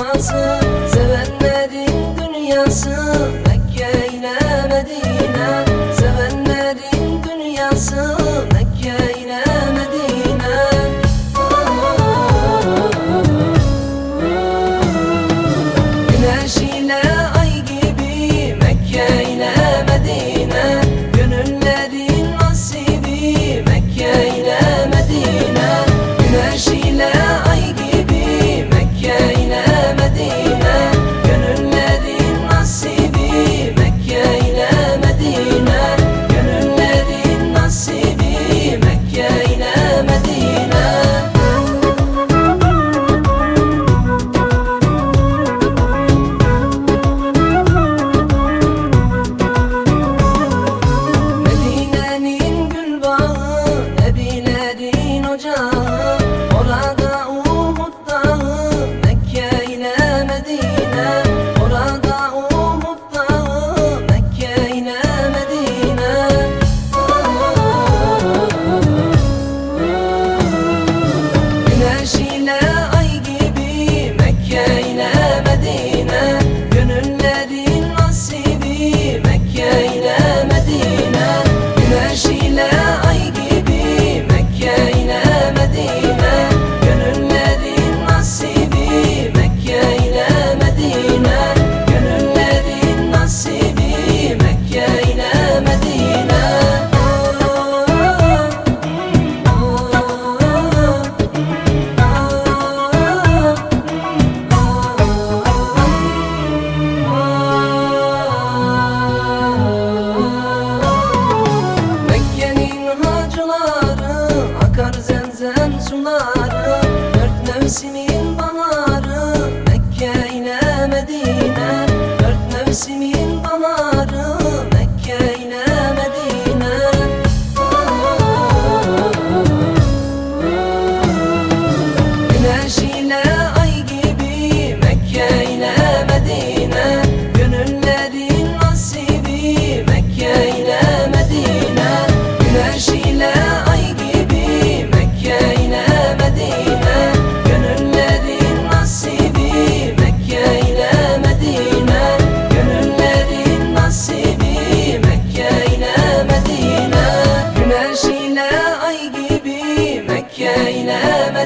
ocağısı Sevenlerin dünyası Mekke ile 中的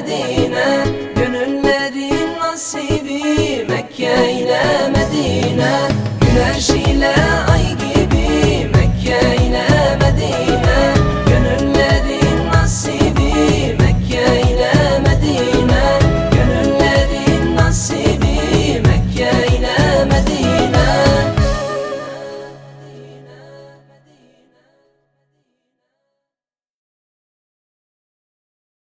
Deus.